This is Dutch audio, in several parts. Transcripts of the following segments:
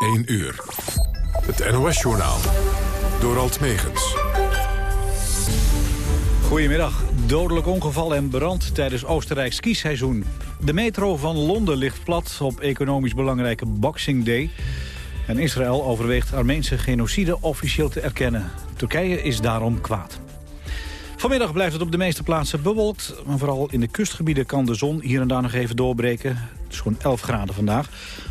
1 uur. Het NOS-journaal. Door Alt Megens. Goedemiddag. Dodelijk ongeval en brand tijdens Oostenrijks skiseizoen. De metro van Londen ligt plat op economisch belangrijke Boxing Day. En Israël overweegt Armeense genocide officieel te erkennen. Turkije is daarom kwaad. Vanmiddag blijft het op de meeste plaatsen bewolkt. Maar vooral in de kustgebieden kan de zon hier en daar nog even doorbreken. Het is gewoon 11 graden vandaag.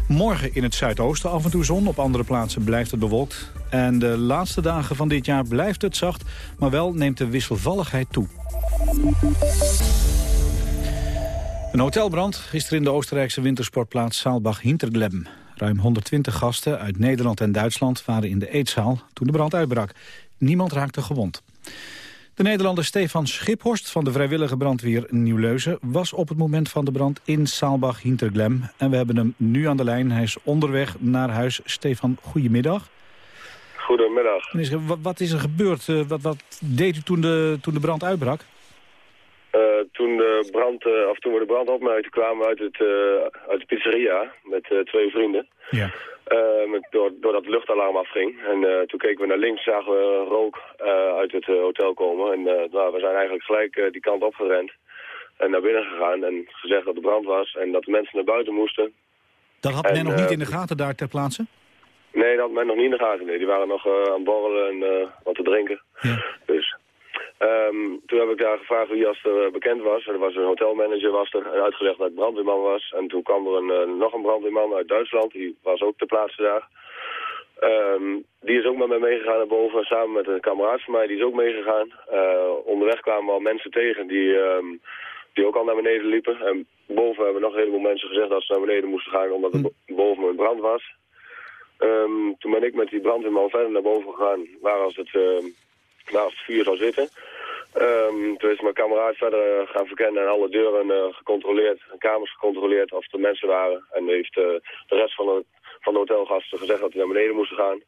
Morgen in het zuidoosten af en toe zon. Op andere plaatsen blijft het bewolkt. En de laatste dagen van dit jaar blijft het zacht. Maar wel neemt de wisselvalligheid toe. Een hotelbrand gisteren in de Oostenrijkse wintersportplaats Saalbach-Hinterglem. Ruim 120 gasten uit Nederland en Duitsland waren in de eetzaal toen de brand uitbrak. Niemand raakte gewond. De Nederlander Stefan Schiphorst van de vrijwillige brandweer Nieuw-Leuzen... was op het moment van de brand in Saalbach-Hinterglem. En we hebben hem nu aan de lijn. Hij is onderweg naar huis. Stefan, goedemiddag. Goedemiddag. Wat is er gebeurd? Eh, wat, wat deed u toen de, toen de brand uitbrak? Uh, toen, de brand, uh, of toen we de brand opmerkten kwamen we uit, het, uh, uit de pizzeria met twee vrienden. Ja. Met, door, doordat het luchtalarm afging. En uh, toen keken we naar links, zagen we rook uh, uit het hotel komen. En nou, we zijn eigenlijk gelijk die kant opgerend. En naar binnen gegaan en gezegd dat er brand was en dat de mensen naar buiten moesten. Dat had men nog niet in de gaten daar ter plaatse? Nee, dat had men nog niet in de gaten. Nee. Die waren nog aan het borrelen en wat te drinken. Ja. Dus Um, toen heb ik daar gevraagd wie als er bekend was. Er was een hotelmanager was er en uitgelegd dat ik brandweerman was. En toen kwam er een, uh, nog een brandweerman uit Duitsland, die was ook ter plaatse daar. Um, die is ook met mij meegegaan naar boven, samen met een kameraad van mij, die is ook meegegaan. Uh, onderweg kwamen al mensen tegen die, um, die ook al naar beneden liepen. En boven hebben nog een heleboel mensen gezegd dat ze naar beneden moesten gaan omdat er hm. boven een brand was. Toen ben ik met die brandweerman verder naar boven gegaan, waar als het... Uh, naast het vuur zou zitten. Um, toen is mijn kameraad verder uh, gaan verkennen en alle deuren uh, gecontroleerd, kamers gecontroleerd of er mensen waren. En heeft uh, de rest van de, van de hotelgasten gezegd dat ze naar beneden moesten gaan.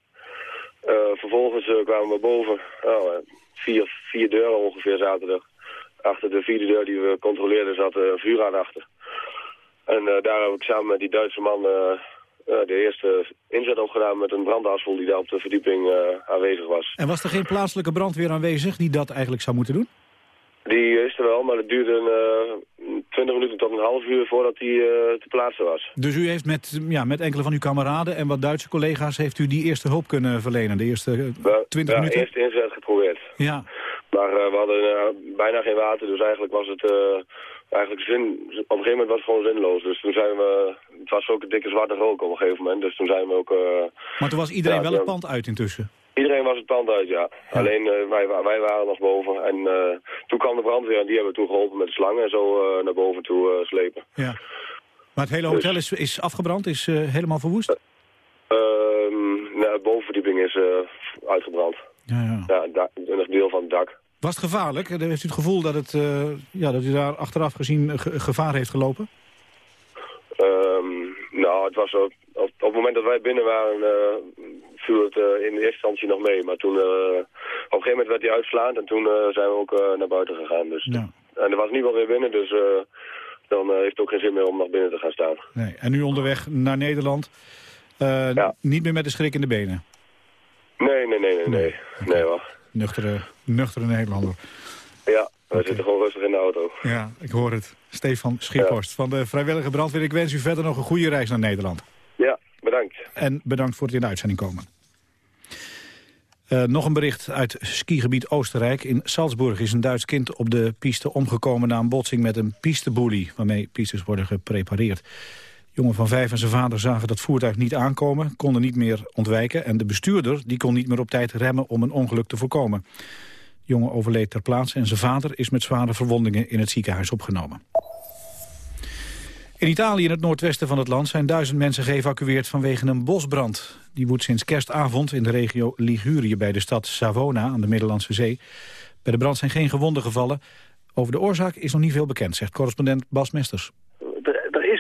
vervolgens kwamen we boven, oh, vier, vier deuren ongeveer zaten er. Achter de vierde deur die we controleerden zat een vuur achter. En daar heb ik samen met die Duitse man de eerste inzet opgedaan met een brandafval die daar op de verdieping uh, aanwezig was. En was er geen plaatselijke brandweer aanwezig die dat eigenlijk zou moeten doen? Die is er wel, maar het duurde een, uh, 20 minuten tot een half uur voordat die te plaatsen was. Dus u heeft met, ja, met enkele van uw kameraden en wat Duitse collega's... heeft u die eerste hulp kunnen verlenen, de eerste 20 ja, minuten? Ja, eerste inzet geprobeerd. Ja. Maar we hadden bijna geen water, dus eigenlijk was het eigenlijk zin, op een gegeven moment was het gewoon zinloos. Dus toen zijn we, het was ook een dikke zwarte rook op een gegeven moment. Dus toen zijn we ook... Uh, maar toen was iedereen wel het pand uit intussen? Iedereen was het pand uit, ja. Alleen uh, wij, wij waren nog boven. En uh, toen kwam de brandweer en die hebben toen geholpen met de slangen en zo naar boven toe slepen. Ja. Maar het hele dus- hotel is, is afgebrand, is helemaal verwoest? Ehm, nou, de bovenverdieping is uitgebrand. Ja, ja. ja een deel van het dak. Was het gevaarlijk? Heeft u het gevoel dat, het, uh, ja, dat u daar achteraf gezien gevaar heeft gelopen? Um, nou, het was op, op, op, het moment dat wij binnen waren, uh, viel het uh, in de eerste instantie nog mee. Maar toen, op een gegeven moment werd hij uitslaand en toen zijn we ook naar buiten gegaan. Dus, ja. En er was niemand meer binnen, dus dan heeft het ook geen zin meer om nog binnen te gaan staan. Nee. En nu onderweg naar Nederland, ja. niet meer met de schrik in de benen? Nee, nee, nee, nee, nee. Nee, nee hoor. Nuchtere, nuchtere Nederlander. Ja, we okay. zitten gewoon rustig in de auto. Ja, ik hoor het. Stefan Schiphorst ja. van de Vrijwillige Brandweer. Ik wens u verder nog een goede reis naar Nederland. Ja, bedankt. En bedankt voor het in de uitzending komen. Uh, nog een bericht uit skigebied Oostenrijk. In Salzburg is een Duits kind op de piste omgekomen... na een botsing met een pisteboelie, waarmee pistes worden geprepareerd. Jongen van vijf en zijn vader zagen dat voertuig niet aankomen, konden niet meer ontwijken en de bestuurder die kon niet meer op tijd remmen om een ongeluk te voorkomen. De jongen overleed ter plaatse en zijn vader is met zware verwondingen in het ziekenhuis opgenomen. In Italië, in het noordwesten van het land, zijn duizend mensen geëvacueerd vanwege een bosbrand. Die woedt sinds kerstavond in de regio Ligurië bij de stad Savona aan de Middellandse Zee. Bij de brand zijn geen gewonden gevallen. Over de oorzaak is nog niet veel bekend, zegt correspondent Bas Mesters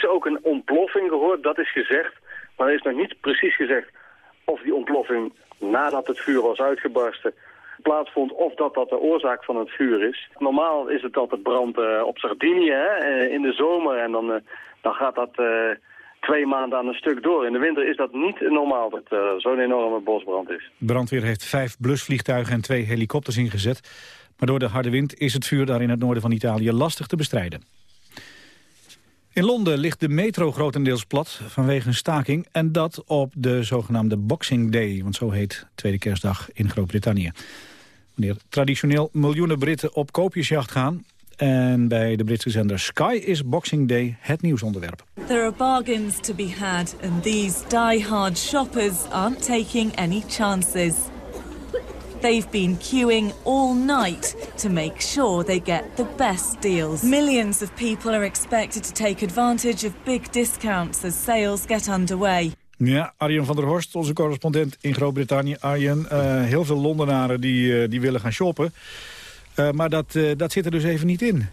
ook een ontploffing gehoord, dat is gezegd. Maar er is nog niet precies gezegd of die ontploffing nadat het vuur was uitgebarsten plaatsvond of dat dat de oorzaak van het vuur is. Normaal is het altijd brand uh, op Sardinië hè, uh, in de zomer en dan, uh, dan gaat dat twee maanden aan een stuk door. In de winter is dat niet normaal dat er zo'n enorme bosbrand is. brandweer heeft vijf blusvliegtuigen en twee helikopters ingezet. Maar door de harde wind is het vuur daar in het noorden van Italië lastig te bestrijden. In Londen ligt de metro grotendeels plat vanwege een staking... en dat op de zogenaamde Boxing Day, want zo heet Tweede Kerstdag in Groot-Brittannië. Wanneer traditioneel miljoenen Britten op koopjesjacht gaan... En bij de Britse zender Sky is Boxing Day het nieuwsonderwerp. There are bargains to be had and these die-hard shoppers aren't taking any chances. They've been queuing all night to make sure they get the best deals. Millions of people are expected to take advantage of big discounts as sales get underway. Ja, Arjen van der Horst, onze correspondent in Groot-Brittannië. Arjen, uh, heel veel Londenaren die, uh, die willen gaan shoppen. Uh, maar dat, dat zit er dus even niet in.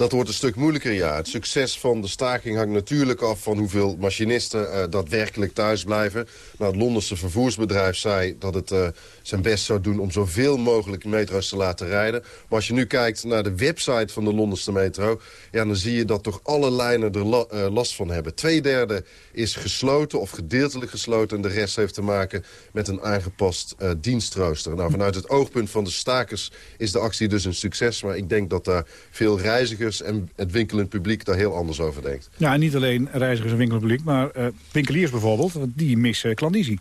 Dat wordt een stuk moeilijker, ja. Het succes van de staking hangt natuurlijk af van hoeveel machinisten uh, daadwerkelijk thuis blijven. Nou, het Londense vervoersbedrijf zei dat het uh, zijn best zou doen om zoveel mogelijk metro's te laten rijden. Maar als je nu kijkt naar de website van de Londense metro... Ja, dan zie je dat toch alle lijnen er uh, last van hebben. Tweederde is gesloten of gedeeltelijk gesloten... en de rest heeft te maken met een aangepast dienstrooster. Nou, vanuit het oogpunt van de stakers is de actie dus een succes... maar ik denk dat daar veel reizigers en het winkelend publiek daar heel anders over denkt. Ja, en niet alleen reizigers en winkelend publiek, maar uh, winkeliers bijvoorbeeld, die missen klandizie.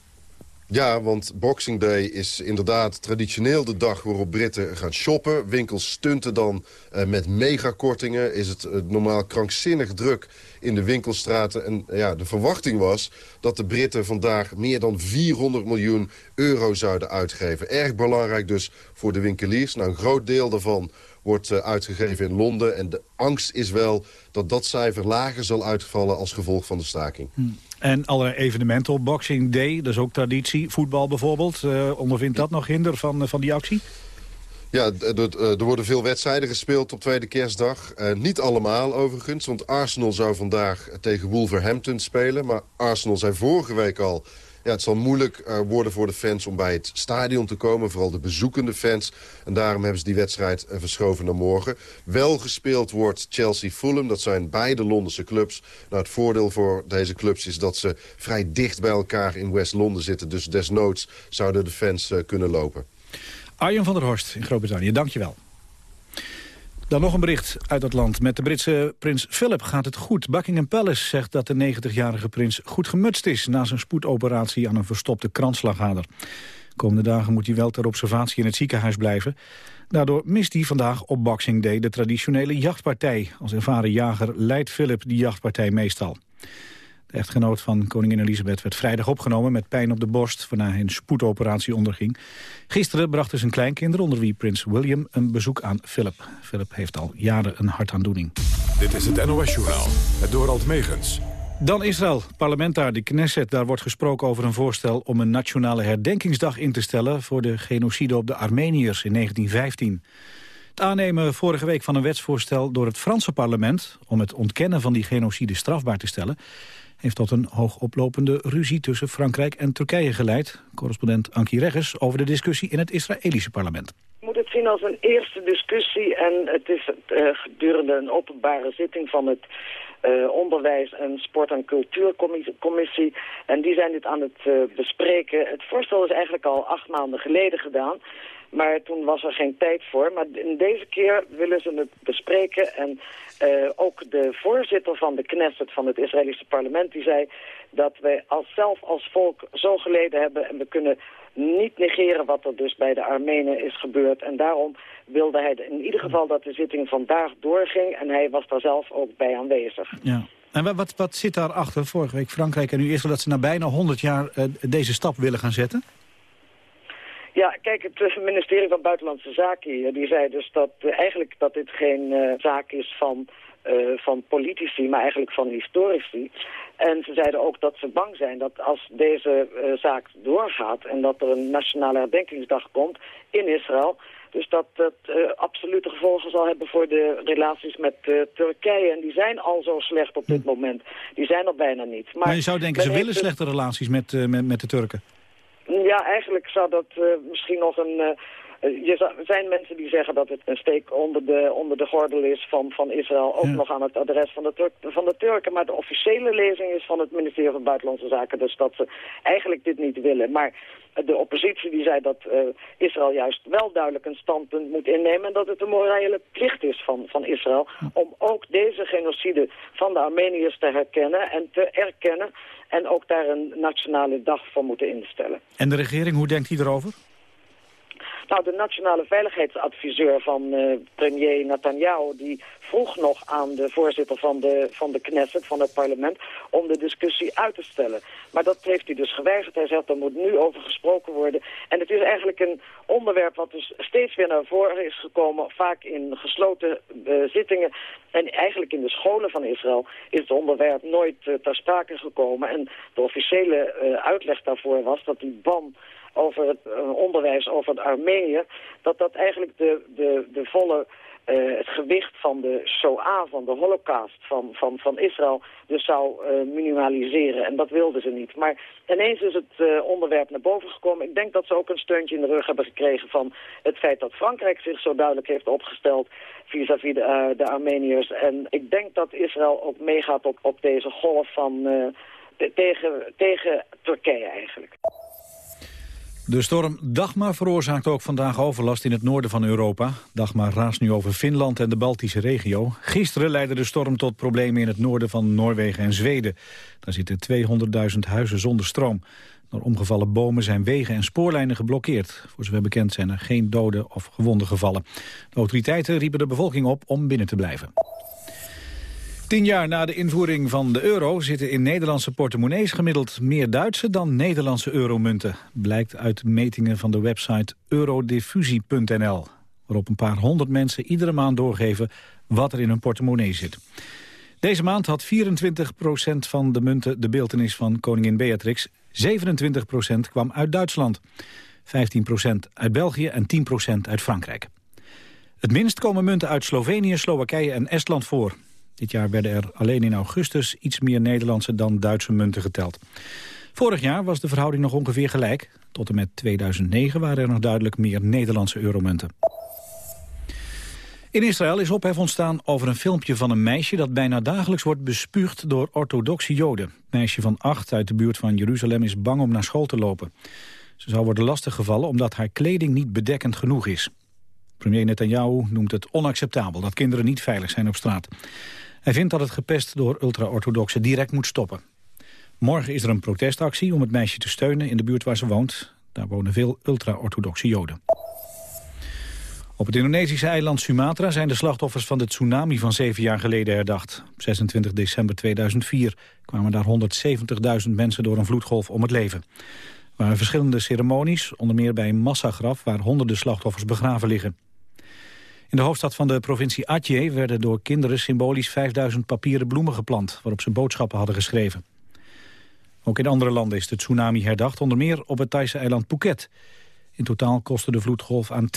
Ja, want Boxing Day is inderdaad traditioneel de dag waarop Britten gaan shoppen. Winkels stunten dan uh, met megakortingen. Is het uh, normaal krankzinnig druk in de winkelstraten. En ja, de verwachting was dat de Britten vandaag meer dan 400 miljoen euro zouden uitgeven. Erg belangrijk dus voor de winkeliers. Nou, een groot deel daarvan wordt uh, uitgegeven in Londen. En de angst is wel dat dat cijfer lager zal uitvallen als gevolg van de staking. Hm. En allerlei evenementen op Boxing Day, dat is ook traditie. Voetbal bijvoorbeeld, uh, ondervindt dat nog hinder van, uh, van die actie? Ja, er worden veel wedstrijden gespeeld op tweede kerstdag. Uh, niet allemaal overigens, want Arsenal zou vandaag tegen Wolverhampton spelen. Maar Arsenal zei vorige week al ja, het zal moeilijk uh, worden voor de fans om bij het stadion te komen. Vooral de bezoekende fans. En daarom hebben ze die wedstrijd uh, verschoven naar morgen. Wel gespeeld wordt Chelsea-Fulham. Dat zijn beide Londense clubs. Nou, het voordeel voor deze clubs is dat ze vrij dicht bij elkaar in West-Londen zitten. Dus desnoods zouden de fans uh, kunnen lopen. Arjen van der Horst in Groot-Brittannië, dankjewel. Dan nog een bericht uit het land. Met de Britse prins Philip gaat het goed. Buckingham Palace zegt dat de 90-jarige prins goed gemutst is... na zijn spoedoperatie aan een verstopte kransslagader. komende dagen moet hij wel ter observatie in het ziekenhuis blijven. Daardoor mist hij vandaag op Boxing Day de traditionele jachtpartij. Als ervaren jager leidt Philip die jachtpartij meestal. De echtgenoot van koningin Elisabeth werd vrijdag opgenomen met pijn op de borst... waarna hij een spoedoperatie onderging. Gisteren brachten zijn kleinkinderen, onder wie prins William... een bezoek aan Philip. Philip heeft al jaren een hartaandoening. Dit is het NOS-journaal, het Dorald Megens. Dan Israël, parlement daar, de Knesset. Daar wordt gesproken over een voorstel om een nationale herdenkingsdag in te stellen... voor de genocide op de Armeniërs in 1915. Het aannemen vorige week van een wetsvoorstel door het Franse parlement... om het ontkennen van die genocide strafbaar te stellen heeft tot een hoogoplopende ruzie tussen Frankrijk en Turkije geleid. Correspondent Ankie Regges over de discussie in het Israëlische parlement. Je moet het zien als een eerste discussie en het is uh, gedurende een openbare zitting van het uh, onderwijs- en sport- en cultuurcommissie. En die zijn dit aan het uh, bespreken. Het voorstel is eigenlijk al acht maanden geleden gedaan. Maar toen was er geen tijd voor. Maar in deze keer willen ze het bespreken. En uh, ook de voorzitter van de Knesset, van het Israëlische parlement, die zei dat wij als zelf als volk zo geleden hebben en we kunnen niet negeren wat er dus bij de Armenen is gebeurd. En daarom wilde hij in ieder geval dat de zitting vandaag doorging en hij was daar zelf ook bij aanwezig. Ja. En wat, wat zit daarachter? Vorige week Frankrijk en nu Israël dat ze na bijna 100 jaar uh, deze stap willen gaan zetten? Ja, kijk, het eh, ministerie van Buitenlandse Zaken hier, die zei dus dat uh, eigenlijk dat dit geen uh, zaak is van, van politici, maar eigenlijk van historici. En ze zeiden ook dat ze bang zijn dat als deze zaak doorgaat en dat er een nationale herdenkingsdag komt in Israël, dus dat dat absolute gevolgen zal hebben voor de relaties met Turkije. En die zijn al zo slecht op dit hm. moment. Die zijn er bijna niet. Maar, maar je zou denken, ze willen dus slechte relaties met, met, met de Turken? Ja, eigenlijk zou dat uh, misschien nog een, uh, er zijn mensen die zeggen dat het een steek onder de, onder de gordel is van, van Israël. Ook nog aan het adres van de, Turk, van de Turken. Maar de officiële lezing is van het ministerie van Buitenlandse Zaken. Dus dat ze eigenlijk dit niet willen. Maar de oppositie die zei dat uh, Israël juist wel duidelijk een standpunt moet innemen... en dat het een morele plicht is van, van Israël... om ook deze genocide van de Armeniërs te herkennen en te erkennen... en ook daar een nationale dag voor moeten instellen. En de regering, hoe denkt hij erover? Nou, de nationale veiligheidsadviseur van uh, premier Netanyahu... die vroeg nog aan de voorzitter van de, van de Knesset, van het parlement... om de discussie uit te stellen. Maar dat heeft hij dus geweigerd. Hij zegt, er moet nu over gesproken worden. En het is eigenlijk een onderwerp wat dus steeds weer naar voren is gekomen... vaak in gesloten uh, zittingen. En eigenlijk in de scholen van Israël is het onderwerp nooit uh, ter sprake gekomen. En de officiële uitleg daarvoor was dat die ban over het uh, onderwijs over het Armenië... dat dat eigenlijk de, de, de volle... Uh, het gewicht van de Shoah, van de holocaust van, van, van Israël, dus zou uh, minimaliseren. En dat wilden ze niet. Maar ineens is het onderwerp naar boven gekomen. Ik denk dat ze ook een steuntje in de rug hebben gekregen van het feit dat Frankrijk zich zo duidelijk heeft opgesteld vis-à-vis -vis de, de, Armeniërs. En ik denk dat Israël ook meegaat op, op deze golf van, tegen, tegen Turkije eigenlijk. De storm Dagmar veroorzaakt ook vandaag overlast in het noorden van Europa. Dagmar raast nu over Finland en de Baltische regio. Gisteren leidde de storm tot problemen in het noorden van Noorwegen en Zweden. Daar zitten 200.000 huizen zonder stroom. Door omgevallen bomen zijn wegen en spoorlijnen geblokkeerd. Voor zover bekend zijn er geen doden of gewonden gevallen. De autoriteiten riepen de bevolking op om binnen te blijven. Tien jaar na de invoering van de euro zitten in Nederlandse portemonnees gemiddeld meer Duitse dan Nederlandse euromunten. Blijkt uit metingen van de website eurodiffusie.nl, waarop een paar honderd mensen iedere maand doorgeven wat er in hun portemonnee zit. Deze maand had 24% van de munten de beeltenis van koningin Beatrix. 27% kwam uit Duitsland, 15% uit België en 10% uit Frankrijk. Het minst komen munten uit Slovenië, Slowakije en Estland voor. Dit jaar werden er alleen in augustus iets meer Nederlandse dan Duitse munten geteld. Vorig jaar was de verhouding nog ongeveer gelijk. Tot en met 2009 waren er nog duidelijk meer Nederlandse euromunten. In Israël is ophef ontstaan over een filmpje van een meisje... dat bijna dagelijks wordt bespuugd door orthodoxe joden. Meisje van acht uit de buurt van Jeruzalem is bang om naar school te lopen. Ze zou worden lastiggevallen omdat haar kleding niet bedekkend genoeg is. Premier Netanyahu noemt het onacceptabel dat kinderen niet veilig zijn op straat. Hij vindt dat het gepest door ultra-orthodoxen direct moet stoppen. Morgen is er een protestactie om het meisje te steunen in de buurt waar ze woont. Daar wonen veel ultra-orthodoxe joden. Op het Indonesische eiland Sumatra zijn de slachtoffers van de tsunami van zeven jaar geleden herdacht. Op 26 december 2004 kwamen daar 170.000 mensen door een vloedgolf om het leven. Er waren verschillende ceremonies, onder meer bij een massagraf waar honderden slachtoffers begraven liggen. In de hoofdstad van de provincie Aceh werden door kinderen symbolisch 5000 papieren bloemen geplant, waarop ze boodschappen hadden geschreven. Ook in andere landen is de tsunami herdacht, onder meer op het Thaise eiland Phuket. In totaal kostte de vloedgolf aan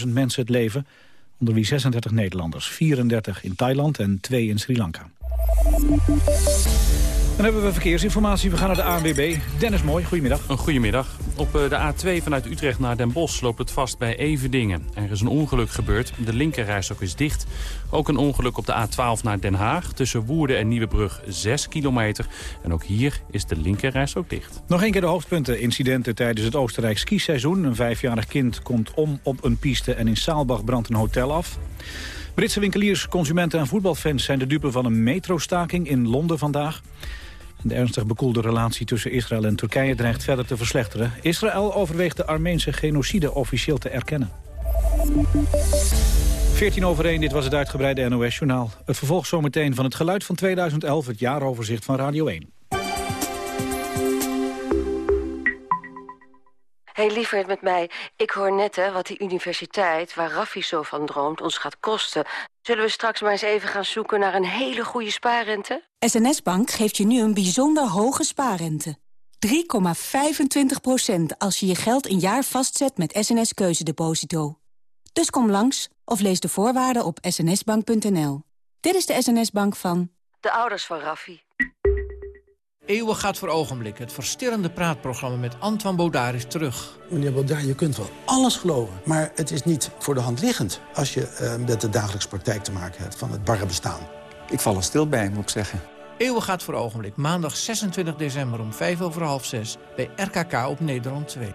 230.000 mensen het leven, onder wie 36 Nederlanders, 34 in Thailand en 2 in Sri Lanka. Dan hebben we verkeersinformatie. We gaan naar de ANWB. Dennis Mooi, goedemiddag. Een goedemiddag. Op eh, de A2 vanuit Utrecht naar Den Bosch loopt het vast bij Evendingen. Er is een ongeluk gebeurd. De linkerrijstok is dicht. Ook een ongeluk op de A12 naar Den Haag. Tussen Woerden en Nieuwebrug 6 kilometer. En ook hier is de linkerrijstok dicht. Nog een keer de hoofdpunten. Incidenten tijdens het Oostenrijk skiseizoen. Een vijfjarig kind komt om op een piste en in Saalbach brandt een hotel af. Britse winkeliers, consumenten en voetbalfans zijn de dupe van een metrostaking in Londen vandaag. De ernstig bekoelde relatie tussen Israël en Turkije dreigt verder te verslechteren. Israël overweegt de Armeense genocide officieel te erkennen. 14 over 1, dit was het uitgebreide NOS-journaal. Het vervolg zometeen van het geluid van 2011, het jaaroverzicht van Radio 1. hey, lieverd met mij. Ik hoor net hè, wat die universiteit, waar Raffi zo van droomt, ons gaat kosten. Zullen we straks maar eens even gaan zoeken naar een hele goede spaarrente? SNS Bank geeft je nu een bijzonder hoge spaarrente. 3,25% als je je geld een jaar vastzet met SNS Keuzedeposito. Dus kom langs of lees de voorwaarden op snsbank.nl. Dit is de SNS Bank van... De ouders van Raffi. Eeuwen gaat voor ogenblik. Het verstillende praatprogramma met Antoine Baudard is terug. Meneer Baudard, je kunt wel alles geloven. Maar het is niet voor de hand liggend als je uh, met de dagelijkse praktijk te maken hebt van het barre bestaan. Ik val er stil bij, moet ik zeggen. Eeuwen gaat voor ogenblik. Maandag 26 december om 5 over half 6 bij RKK op Nederland 2.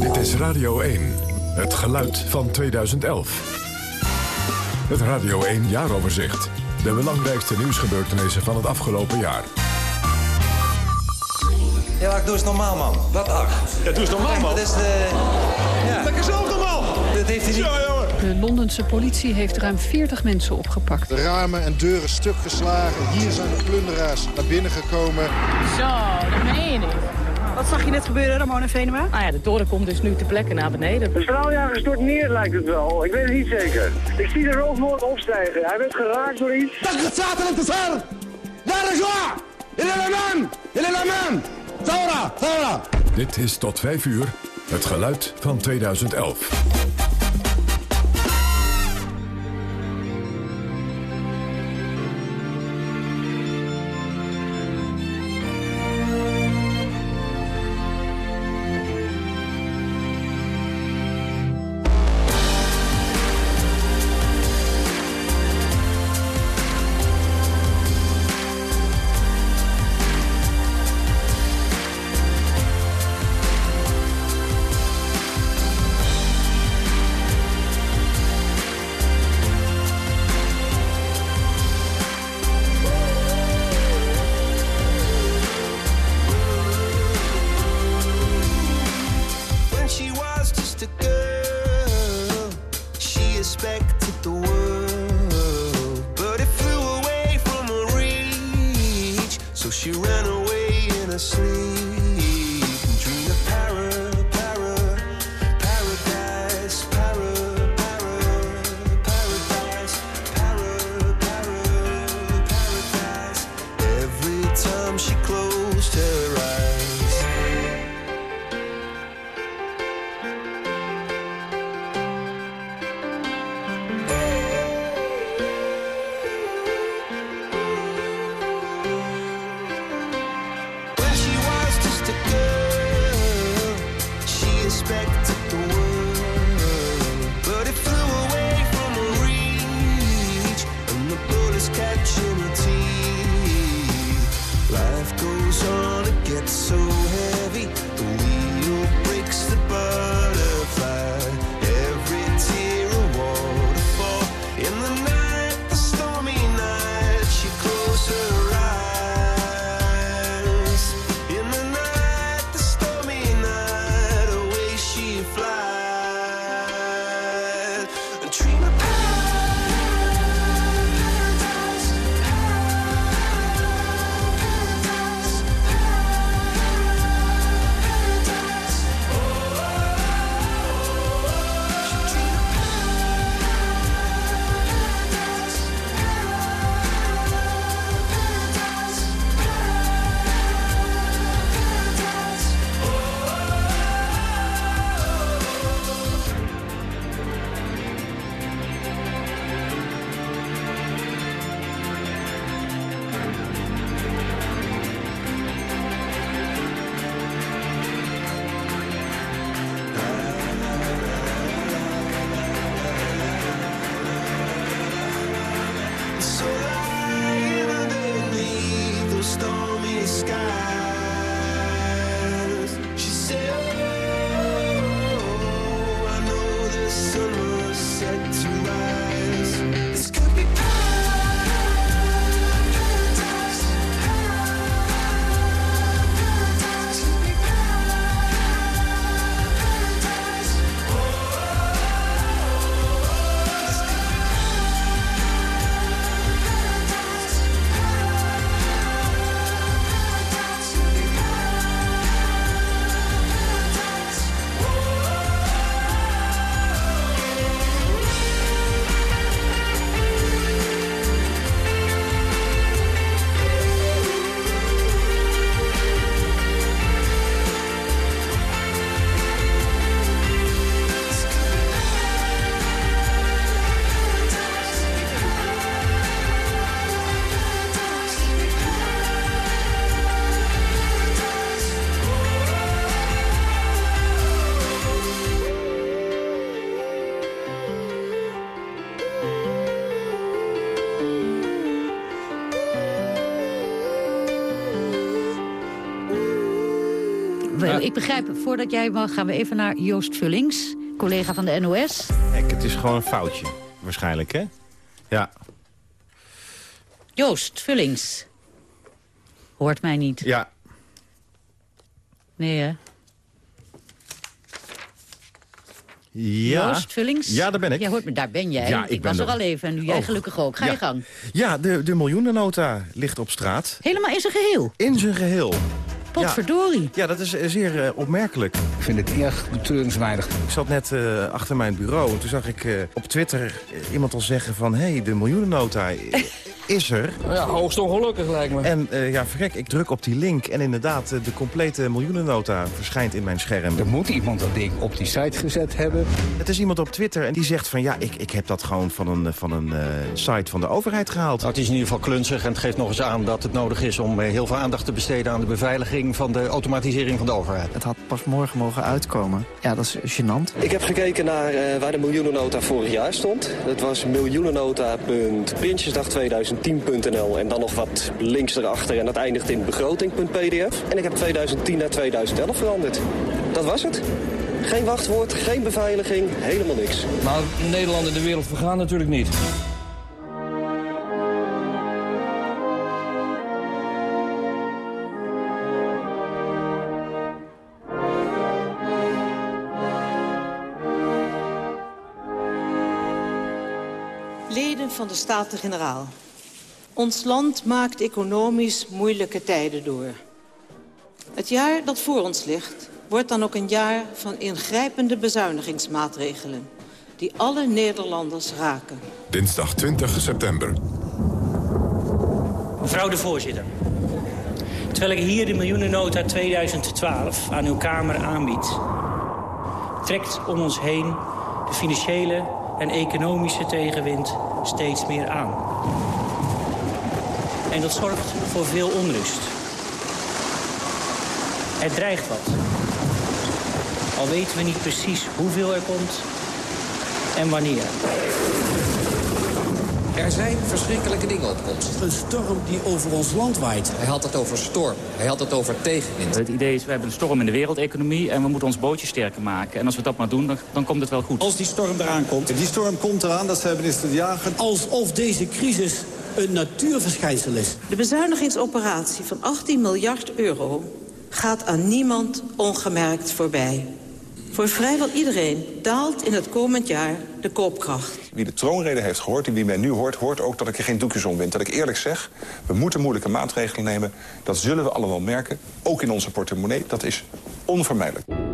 Dit is Radio 1, het geluid van 2011. Het Radio 1 jaaroverzicht. De belangrijkste nieuwsgebeurtenissen van het afgelopen jaar. Ja, doe eens normaal, man. Wat ach. Ja, doe eens normaal, man. Dat is de... Ja. Lekker zelf normaal. De Londense politie heeft ruim 40 mensen opgepakt. De ramen en deuren stuk geslagen. Hier zijn de plunderaars naar binnen gekomen. Zo, dat meen. Wat zag je net gebeuren, Ramon en Venema? Ah ja, de toren komt dus nu te plekken naar beneden. De straaljager stort neer, lijkt het wel. Ik weet het niet zeker. Ik zie de roofmoord opstijgen. Hij werd geraakt door iets. Dat is zaterdag te ver? Daar is waar! In Elaman! In Dit is tot 5 uur het geluid van 2011. So ik begrijp, voordat jij mag, gaan we even naar Joost Vullings, collega van de NOS. Kijk, het is gewoon een foutje, waarschijnlijk, hè? Ja. Joost Vullings. Hoort mij niet. Ja. Nee, hè? Ja. Joost Vullings? Ja, daar ben ik. Jij hoort me, daar ben jij. Ja, ik ben was er al even en nu jij Oh. gelukkig ook. Ga Ja. je gang. Ja, de, de miljoenennota ligt op straat. Helemaal in zijn geheel. In zijn geheel. Potverdorie. Ja, ja dat is zeer eh, opmerkelijk. Ik vind het erg betreurenswaardig. Ik zat net eh, achter mijn bureau en toen zag ik eh, op Twitter iemand al zeggen van... hé, hey, de miljoenennota is er. Ja, hoogst ongelukkig lijkt me. En eh, ja, verrek, ik druk op die link en inderdaad, eh, de complete miljoenennota verschijnt in mijn scherm. Er moet iemand dat ding op die site gezet hebben. Het is iemand op Twitter en die zegt van ja, ik, ik heb dat gewoon van een, van een eh, site van de overheid gehaald. Nou, het is in ieder geval klunzig en het geeft nog eens aan dat het nodig is om heel veel aandacht te besteden aan de beveiliging van de automatisering van de overheid. Het had pas morgen mogen uitkomen. Ja, dat is gênant. Ik heb gekeken naar waar de miljoenennota vorig jaar stond. Dat was miljoenennota.prinsjesdag2010.nl en dan nog wat links erachter en dat eindigt in begroting.pdf. En ik heb 2010 naar 2011 veranderd. Dat was het. Geen wachtwoord, geen beveiliging, helemaal niks. Maar Nederland en de wereld vergaan natuurlijk niet. Leden van de Staten-Generaal. Ons land maakt economisch moeilijke tijden door. Het jaar dat voor ons ligt wordt dan ook een jaar van ingrijpende bezuinigingsmaatregelen... die alle Nederlanders raken. Dinsdag 20 september. Mevrouw de voorzitter. Terwijl ik hier de miljoenennota 2012 aan uw Kamer aanbied... trekt om ons heen de financiële en economische tegenwind steeds meer aan. En dat zorgt voor veel onrust. Er dreigt wat. Al weten we niet precies hoeveel er komt en wanneer. Er zijn verschrikkelijke dingen op komst. Een storm die over ons land waait. Hij had het over storm. Hij had het over tegenwind. Het idee is, we hebben een storm in de wereldeconomie... en we moeten ons bootje sterker maken. En als we dat maar doen, dan, dan komt het wel goed. Als die storm eraan komt, die storm komt eraan, dat zei minister De Jager... alsof deze crisis een natuurverschijnsel is. De bezuinigingsoperatie van 18 miljard euro gaat aan niemand ongemerkt voorbij. Voor vrijwel iedereen daalt in het komend jaar de koopkracht. Wie de troonrede heeft gehoord en wie mij nu hoort... hoort ook dat ik er geen doekjes om wint. Dat ik eerlijk zeg, we moeten moeilijke maatregelen nemen. Dat zullen we allemaal merken, ook in onze portemonnee. Dat is onvermijdelijk.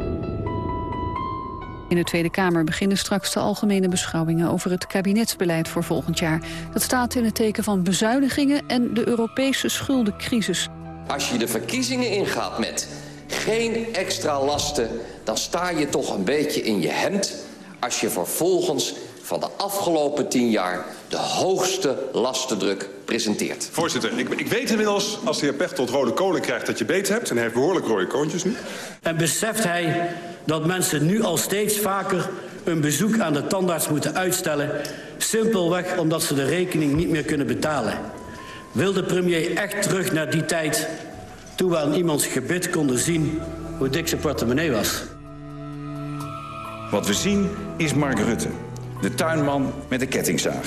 In de Tweede Kamer beginnen straks de algemene beschouwingen over het kabinetsbeleid voor volgend jaar. Dat staat in het teken van bezuinigingen en de Europese schuldencrisis. Als je de verkiezingen ingaat met geen extra lasten... dan sta je toch een beetje in je hemd... als je vervolgens van de afgelopen tien jaar de hoogste lastendruk presenteert. Voorzitter, ik, ik weet inmiddels als de heer Pechtold rode kolen krijgt... dat je beet hebt en hij heeft behoorlijk rode koontjes nu. En beseft hij dat mensen nu al steeds vaker een bezoek aan de tandarts moeten uitstellen... simpelweg omdat ze de rekening niet meer kunnen betalen? Wil de premier echt terug naar die tijd... toen we aan iemands gebit konden zien hoe dik zijn portemonnee was? Wat we zien is Mark Rutte, de tuinman met de kettingzaag.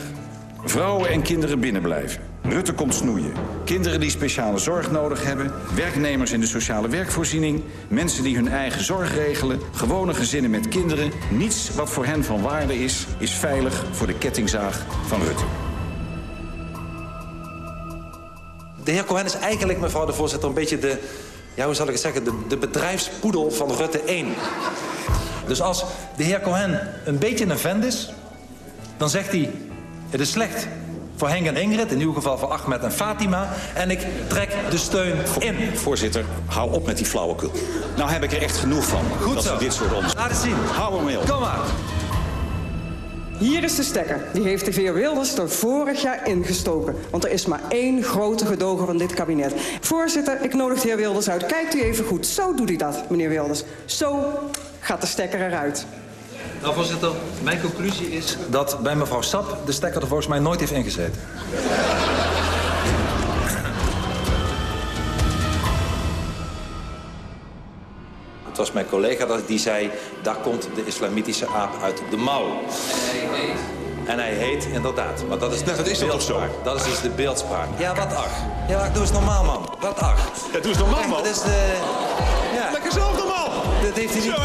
Vrouwen en kinderen binnenblijven. Rutte komt snoeien. Kinderen die speciale zorg nodig hebben. Werknemers in de sociale werkvoorziening. Mensen die hun eigen zorg regelen. Gewone gezinnen met kinderen. Niets wat voor hen van waarde is, is veilig voor de kettingzaag van Rutte. De heer Cohen is eigenlijk, mevrouw de voorzitter, een beetje de... Ja, hoe zal ik het zeggen? De, de bedrijfspoedel van Rutte 1. Dus als de heer Cohen een beetje een vent is... dan zegt hij, het is slecht voor Henk en Ingrid... in uw geval voor Ahmed en Fatima... en ik trek de steun in. Voorzitter, hou op met die flauwekul. Nou heb ik er echt genoeg van. Goed dat zo. we dit soort ons. Laat het zien. Hou hem op. Kom maar. Hier is de stekker. Die heeft de heer Wilders er vorig jaar ingestoken. Want er is maar één grote gedogen van dit kabinet. Voorzitter, ik nodig de heer Wilders uit. Kijkt u even goed. Zo doet hij dat, meneer Wilders. Zo gaat de stekker eruit. Nou, voorzitter, mijn conclusie is dat bij mevrouw Sap... de stekker er volgens mij nooit heeft ingezeten. Het was mijn collega dat- die zei, daar komt de islamitische aap uit de mouw. En hij heet inderdaad. Maar dat is, Nou, dat is toch zo? beeldspraak. Dat is dus de beeldspraak. Ja, wat ach. Ja, doe eens normaal, man. Wat ach. Ja, doe eens normaal, man. Dat is de... Ja. Lekker zelf normaal. Dat heeft hij niet...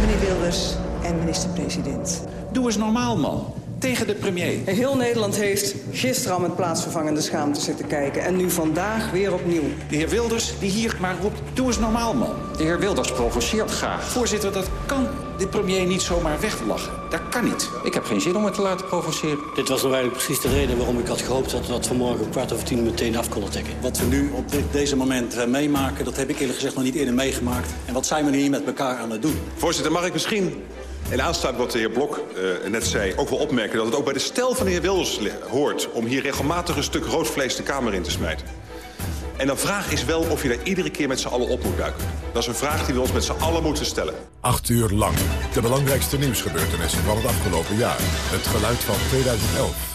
Meneer Wilders en minister-president. Doe eens normaal, man. Tegen de premier. Heel Nederland heeft gisteren al met plaatsvervangende schaamte zitten kijken. En nu vandaag weer opnieuw. De heer Wilders, die hier maar roept, doe eens normaal, man. De heer Wilders provoceert graag. Voorzitter, dat kan de premier niet zomaar weglachen. Dat kan niet. Ik heb geen zin om het te laten provoceren. Dit was nou eigenlijk precies de reden waarom ik had gehoopt... dat we dat vanmorgen om kwart over tien meteen af konden tikken. Wat we nu op dit, deze moment eh, meemaken, dat heb ik eerlijk gezegd nog niet eerder meegemaakt. En wat zijn we nu hier met elkaar aan het doen? Voorzitter, mag ik misschien, in aansluit wat de heer Blok eh, net zei... ook wel opmerken dat het ook bij de stijl van de heer Wilders hoort... om hier regelmatig een stuk rood vlees de Kamer in te smijten. En de vraag is wel of je daar iedere keer met z'n allen op moet duiken. Dat is een vraag die we ons met z'n allen moeten stellen. Acht uur lang. De belangrijkste nieuwsgebeurtenissen van het afgelopen jaar. Het geluid van 2011.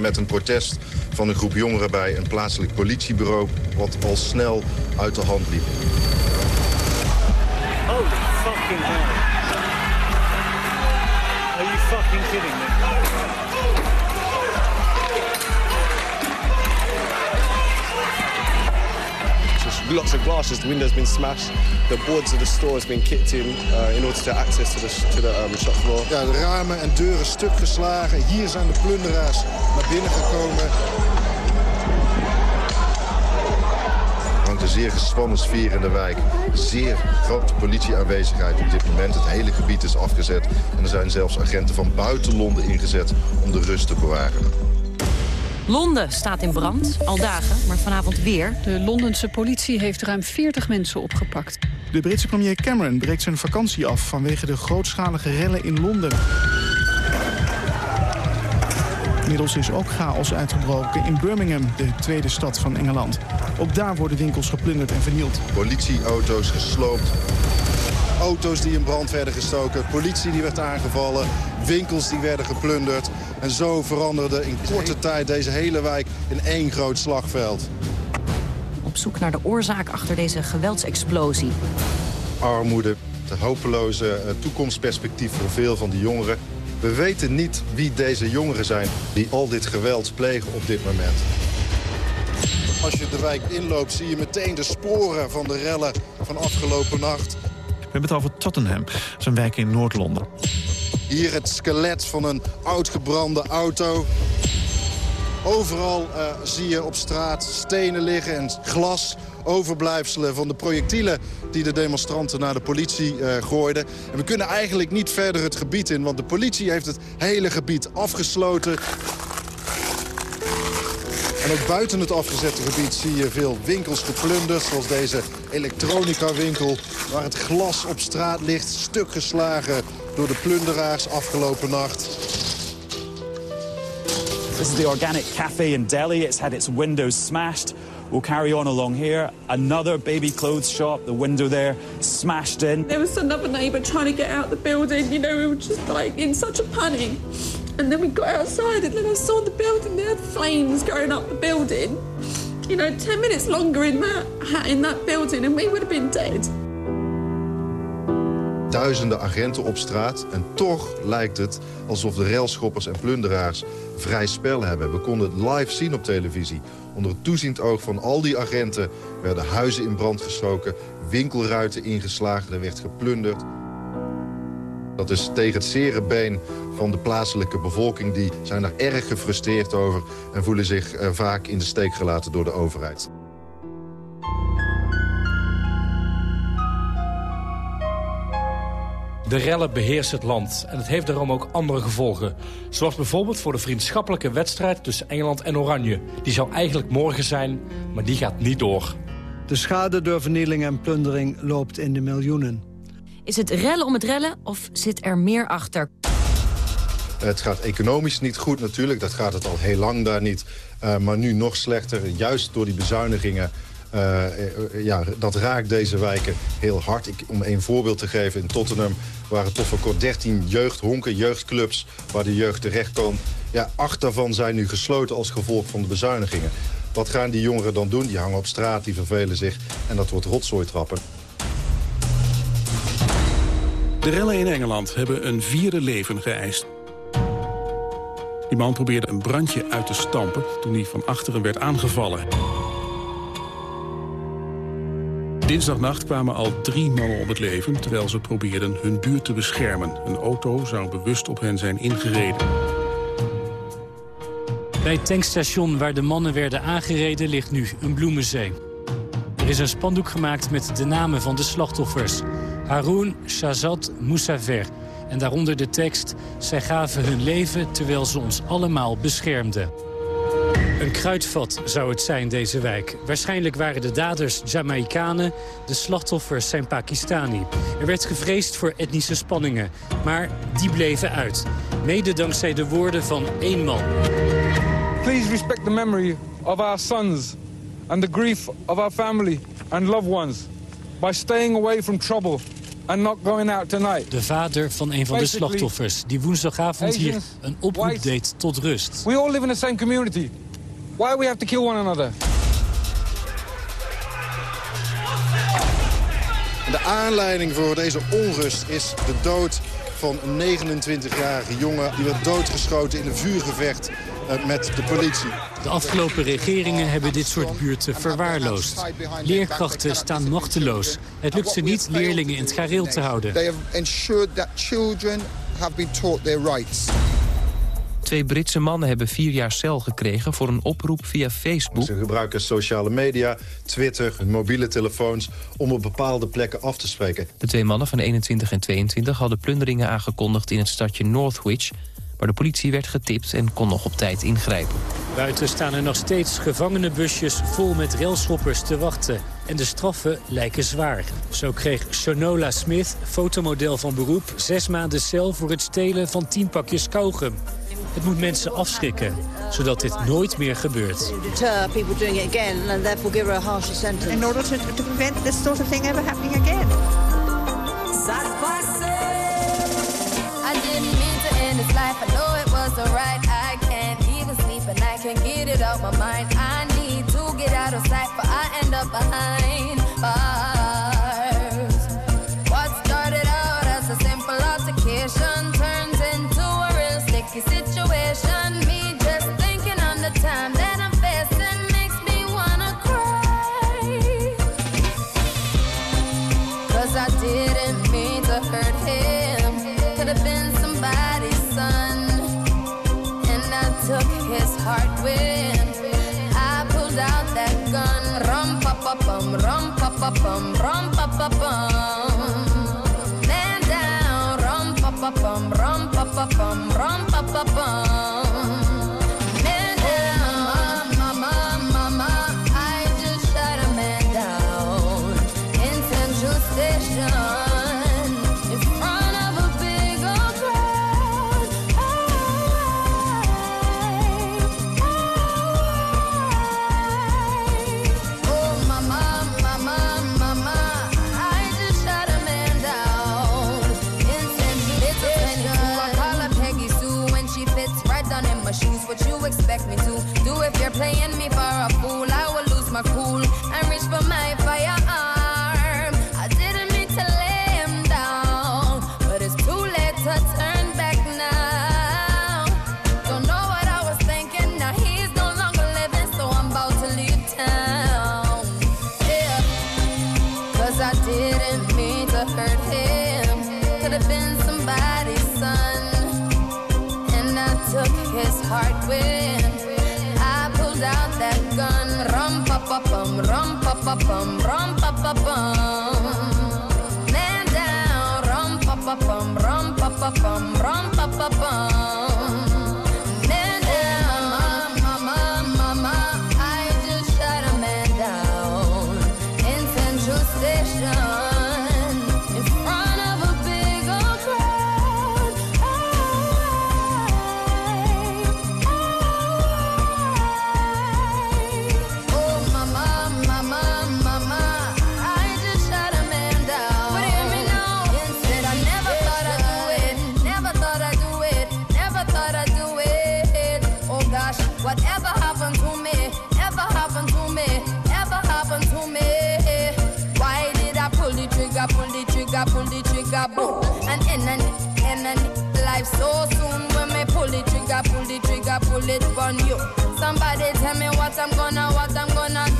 Met een protest van een groep jongeren bij een plaatselijk politiebureau... wat al snel uit de hand liep. Holy fucking hell. Are you fucking kidding me? Lots of glasses, the window's been smashed. The boards of the store has been kicked in uh, in order to access to the, to the um, shop floor. Ja, de ramen en deuren stuk geslagen. Hier zijn de plunderaars naar binnen gekomen. Er hangt een zeer gespannen sfeer in de wijk. Zeer grote politieaanwezigheid op dit moment. Het hele gebied is afgezet. En er zijn zelfs agenten van buiten Londen ingezet om de rust te bewaren. Londen staat in brand, al dagen, maar vanavond weer. De Londense politie heeft ruim 40 mensen opgepakt. De Britse premier Cameron breekt zijn vakantie af vanwege de grootschalige rellen in Londen. Inmiddels is ook chaos uitgebroken in Birmingham, de tweede stad van Engeland. Ook daar worden winkels geplunderd en vernield. Politieauto's gesloopt. Auto's die in brand werden gestoken, politie die werd aangevallen, winkels die werden geplunderd. En zo veranderde in korte tijd deze hele wijk in één groot slagveld. Op zoek naar de oorzaak achter deze geweldsexplosie. Armoede, het hopeloze eh, toekomstperspectief voor veel van die jongeren. We weten niet wie deze jongeren zijn die al dit geweld plegen op dit moment. Als je de wijk inloopt zie je meteen de sporen van de rellen van afgelopen nacht. We hebben het over Tottenham, zo'n wijk in Noord-Londen. Hier het skelet van een oudgebrande auto. Overal uh, zie je op straat stenen liggen en glas. Overblijfselen van de projectielen die de demonstranten naar de politie uh, gooiden. En we kunnen eigenlijk niet verder het gebied in, want de politie heeft het hele gebied afgesloten. En ook buiten het afgezette gebied zie je veel winkels geplunderd. Zoals deze elektronica-winkel waar het glas op straat ligt. Stuk geslagen door de plunderaars afgelopen nacht. This is the Organic Cafe in Delhi. It's had its windows smashed. We'll carry on along here. Another baby clothes shop, the window there smashed in. There was another neighbour trying to get out the building. You know, we were just like in such a panic. And then we got outside and then I saw the building, there had flames going up the building. You know, 10 minutes longer in that, in that building and we would have been dead. Duizenden agenten op straat en toch lijkt het alsof de railschoppers en plunderaars vrij spel hebben. We konden het live zien op televisie. Onder het toeziend oog van al die agenten werden huizen in brand gestoken, winkelruiten ingeslagen, er werd geplunderd. Dat is tegen het zere been van de plaatselijke bevolking. Die zijn daar erg gefrustreerd over en voelen zich uh, vaak in de steek gelaten door de overheid. De rellen beheersen het land en het heeft daarom ook andere gevolgen. Zoals bijvoorbeeld voor de vriendschappelijke wedstrijd tussen Engeland en Oranje. Die zou eigenlijk morgen zijn, maar die gaat niet door. De schade door vernieling en plundering loopt in de miljoenen. Is het rellen om het rellen of zit er meer achter? Het gaat economisch niet goed natuurlijk, dat gaat het al heel lang daar niet. Uh, maar nu nog slechter, juist door die bezuinigingen uh, ja, dat raakt deze wijken heel hard. Ik, om een voorbeeld te geven, in Tottenham waren tot voor kort 13 jeugdhonken, jeugdclubs... waar de jeugd terecht kon. Ja, acht daarvan zijn nu gesloten als gevolg van de bezuinigingen. Wat gaan die jongeren dan doen? Die hangen op straat, die vervelen zich en dat wordt rotzooi trappen. De rellen in Engeland hebben een vierde leven geëist. Die man probeerde een brandje uit te stampen toen hij van achteren werd aangevallen. Dinsdagnacht kwamen al drie mannen om het leven... terwijl ze probeerden hun buurt te beschermen. Een auto zou bewust op hen zijn ingereden. Bij het tankstation waar de mannen werden aangereden ligt nu een bloemenzee. Er is een spandoek gemaakt met de namen van de slachtoffers. Haroun Shazad Moussaver. En daaronder de tekst... Zij gaven hun leven terwijl ze ons allemaal beschermden. Een kruidvat zou het zijn, deze wijk. Waarschijnlijk waren de daders Jamaicanen, de slachtoffers zijn Pakistani. Er werd gevreesd voor etnische spanningen, maar die bleven uit. Mede dankzij de woorden van één man. Please respect the memory of our sons and the grief of our family and loved ones by staying away from trouble and not going out tonight. De vader van een van de slachtoffers die woensdagavond hier een oproep deed tot rust. We all live in the same community. Why we have to kill one another? De aanleiding voor deze onrust is de dood van een 29-jarige jongen. Die werd doodgeschoten in een vuurgevecht eh, met de politie. De afgelopen regeringen hebben dit soort buurten verwaarloosd. Leerkrachten staan machteloos. Het lukt ze niet leerlingen in het gareel te houden. They have ensured that children have been taught their rights. Twee Britse mannen hebben vier jaar cel gekregen voor een oproep via Facebook. Ze gebruiken sociale media, Twitter, mobiele telefoons... om op bepaalde plekken af te spreken. De twee mannen van 21 en 22 hadden plunderingen aangekondigd in het stadje Northwich... Maar de politie werd getipt en kon nog op tijd ingrijpen. Buiten staan er nog steeds gevangenenbusjes vol met railschoppers te wachten. En de straffen lijken zwaar. Zo kreeg Shonola Smith, fotomodel van beroep... zes maanden cel voor het stelen van tien pakjes kauwgum. Het moet mensen afschrikken, zodat dit nooit meer gebeurt. In order to, to prevent this sort of thing ever happening again. I didn't mean to end his life. I know it was alright. I can't even sleep and I can't get it out my mind. I need to get out of sight, but I end up behind bars. Pa bum, rum pa rum pa pa pa pa bum. Man down, rum pa pa bum, rum pa pa bum, rum pa pa bum. Boom, and end and life so soon when me pull the trigger, pull the trigger, pull it on you. Somebody tell me what I'm gonna, what I'm gonna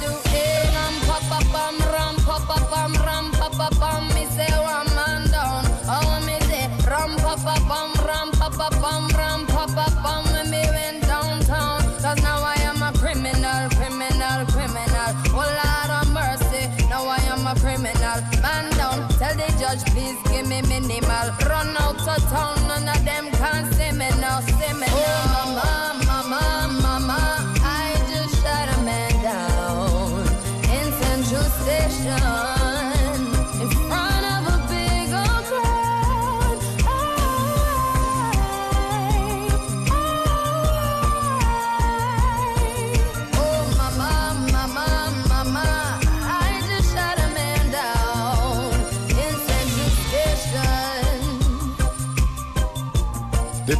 town and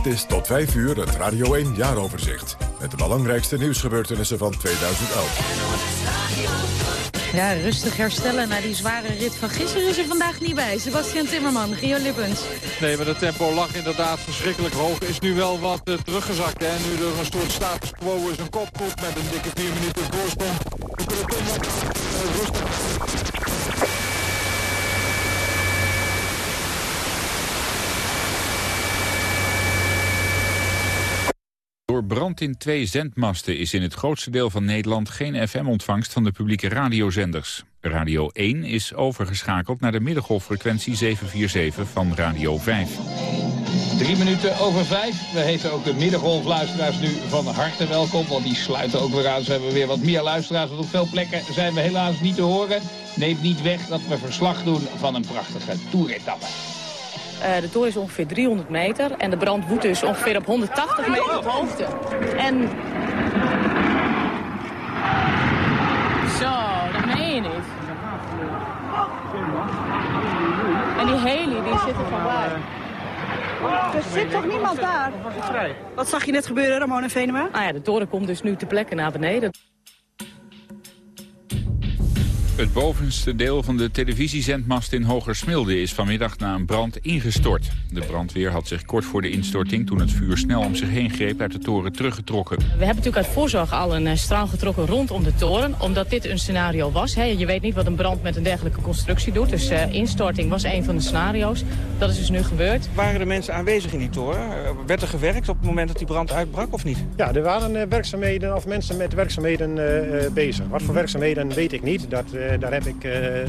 Dit is tot 5 uur het Radio 1 jaaroverzicht. Met de belangrijkste nieuwsgebeurtenissen van 2011. Ja, rustig herstellen na die zware rit van gisteren is er vandaag niet bij. Sebastian Timmerman, Gio Lippens. Nee, maar het tempo lag inderdaad verschrikkelijk hoog. Is nu wel wat eh, teruggezakt. Hè? Nu er een soort status quo is een kopgroep met een dikke vier minuten voorsprong. We kunnen toch nog eh, rustig... Door brand in twee zendmasten is in het grootste deel van Nederland geen FM-ontvangst van de publieke radiozenders. Radio 1 is overgeschakeld naar de middengolffrequentie 747 van Radio 5. Drie minuten over vijf. We heten ook de middengolfluisteraars nu van harte welkom. Want die sluiten ook weer aan. Ze hebben weer wat meer luisteraars. Want op veel plekken zijn we helaas niet te horen. Neemt niet weg dat we verslag doen van een prachtige toeretappe. Uh, de toren is ongeveer 300 meter en de brand woedt dus ongeveer op 180 meter op hoogte. En... Zo, dat meen je niet. En die heli, die zit er voorbij. Er zit toch niemand daar? Wat zag je net gebeuren, Ramon en Venema? Nou ja, de toren komt dus nu te plekke naar beneden. Het bovenste deel van de televisiezendmast in Hogersmilde is vanmiddag na een brand ingestort. De brandweer had zich kort voor de instorting, toen het vuur snel om zich heen greep, uit de toren teruggetrokken. We hebben natuurlijk uit voorzorg al een uh, straal getrokken rondom de toren, omdat dit een scenario was. Hè. Je weet niet wat een brand met een dergelijke constructie doet, dus uh, instorting was een van de scenario's. Dat is dus nu gebeurd. Waren er mensen aanwezig in die toren? Uh, werd er gewerkt op het moment dat die brand uitbrak of niet? Ja, er waren werkzaamheden of mensen met werkzaamheden bezig. Wat voor werkzaamheden weet ik niet. Dat daar heb ik uh,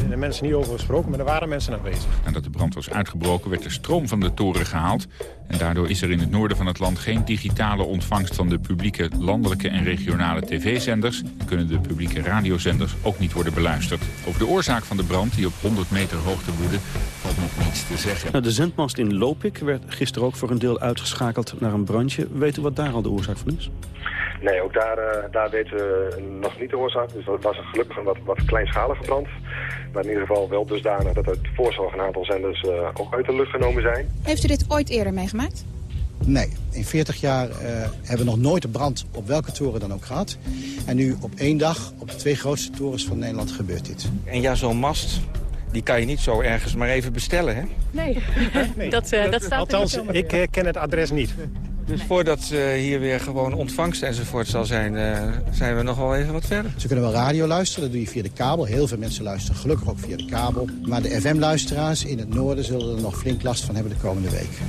de mensen niet over gesproken, maar er waren mensen aanwezig. Nadat de brand was uitgebroken werd de stroom van de toren gehaald. En daardoor is er in het noorden van het land geen digitale ontvangst van de publieke landelijke en regionale tv-zenders. En kunnen de publieke radiozenders ook niet worden beluisterd. Over de oorzaak van de brand, die op 100 meter hoogte woedde, valt nog niets te zeggen. Nou, de zendmast in Lopik werd gisteren ook voor een deel uitgeschakeld naar een brandje. Weet u wat daar al de oorzaak van is? Nee, ook daar, uh, daar weten we nog niet de oorzaak. Dus dat was een gelukkig een wat, wat kleinschalige brand. Maar in ieder geval wel dusdanig dat uit voorzorg een aantal zenders uh, ook uit de lucht genomen zijn. Heeft u dit ooit eerder meegemaakt? Nee, in 40 jaar uh, hebben we nog nooit een brand op welke toren dan ook gehad. En nu op één dag op de twee grootste torens van Nederland gebeurt dit. En ja, zo'n mast, die kan je niet zo ergens maar even bestellen, hè? Nee, nee. dat, uh, dat staat Althans, ik uh, ken het adres niet. Dus voordat uh, hier weer gewoon ontvangst enzovoort zal zijn, uh, zijn we nog wel even wat verder. Ze kunnen wel radio luisteren, dat doe je via de kabel. Heel veel mensen luisteren gelukkig ook via de kabel. Maar de FM-luisteraars in het noorden zullen er nog flink last van hebben de komende week.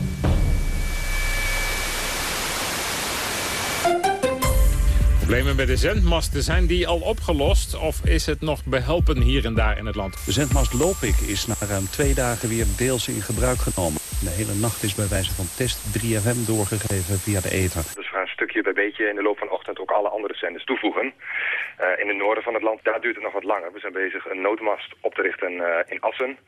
Problemen met de zendmasten, zijn die al opgelost of is het nog behelpen hier en daar in het land? De zendmast Lopik is na ruim twee dagen weer deels in gebruik genomen. De hele nacht is bij wijze van test 3FM doorgegeven via de ether. Dus we gaan stukje bij beetje in de loop van de ochtend ook alle andere zenders toevoegen. Uh, in het noorden van het land, daar duurt het nog wat langer. We zijn bezig een noodmast op te richten uh, in Assen.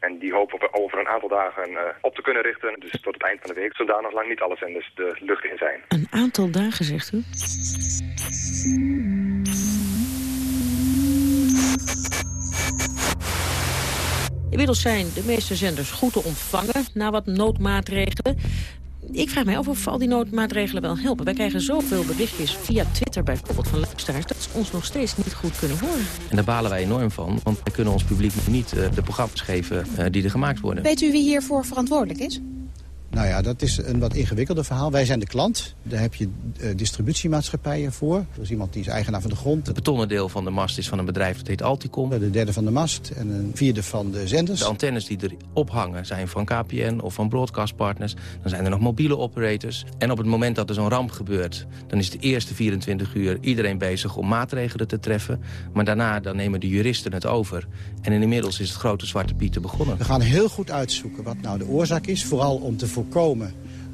En die hopen we over een aantal dagen uh, op te kunnen richten. Dus tot het eind van de week, zodat nog lang niet alle zenders de lucht in zijn. Een aantal dagen, zegt u? Inmiddels zijn de meeste zenders goed te ontvangen na wat noodmaatregelen. Ik vraag mij af of al die noodmaatregelen wel helpen. Wij krijgen zoveel berichtjes via Twitter bijvoorbeeld van luisteraars... dat ze ons nog steeds niet goed kunnen horen. En daar balen wij enorm van, want wij kunnen ons publiek nog niet uh, de programma's geven uh, die er gemaakt worden. Weet u wie hiervoor verantwoordelijk is? Nou ja, dat is een wat ingewikkelder verhaal. Wij zijn de klant. Daar heb je uh, distributiemaatschappijen voor. Er is iemand die is eigenaar van de grond. Het betonnen deel van de mast is van een bedrijf dat heet Alticom. De derde van de mast en een vierde van de zenders. De antennes die erop hangen zijn van KPN of van broadcastpartners. Dan zijn er nog mobiele operators. En op het moment dat er zo'n ramp gebeurt... dan is de eerste 24 uur iedereen bezig om maatregelen te treffen. Maar daarna dan nemen de juristen het over. En inmiddels is het grote zwarte pieten begonnen. We gaan heel goed uitzoeken wat nou de oorzaak is. Vooral om te voorkomen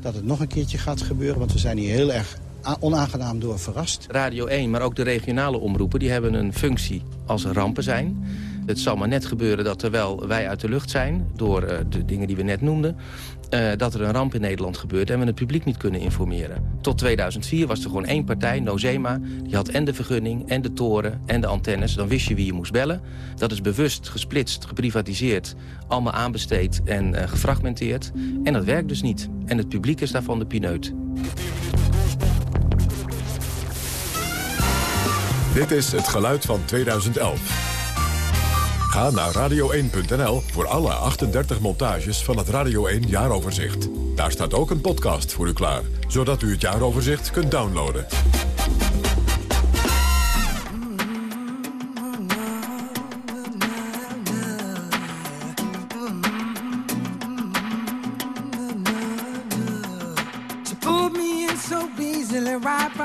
dat het nog een keertje gaat gebeuren. Want we zijn hier heel erg onaangenaam door verrast. Radio 1, maar ook de regionale omroepen, die hebben een functie als rampen zijn. Het zal maar net gebeuren dat terwijl wij uit de lucht zijn... door uh, de dingen die we net noemden... Uh, dat er een ramp in Nederland gebeurt en we het publiek niet kunnen informeren. Tot 2004 was er gewoon één partij, Nozema. Die had en de vergunning, en de toren, en de antennes. Dan wist je wie je moest bellen. Dat is bewust gesplitst, geprivatiseerd, allemaal aanbesteed en uh, gefragmenteerd. En dat werkt dus niet. En het publiek is daarvan de pineut. Dit is het geluid van 2011. Ga naar radio1.nl voor alle 38 montages van het Radio 1 jaaroverzicht. Daar staat ook een podcast voor u klaar, zodat u het jaaroverzicht kunt downloaden.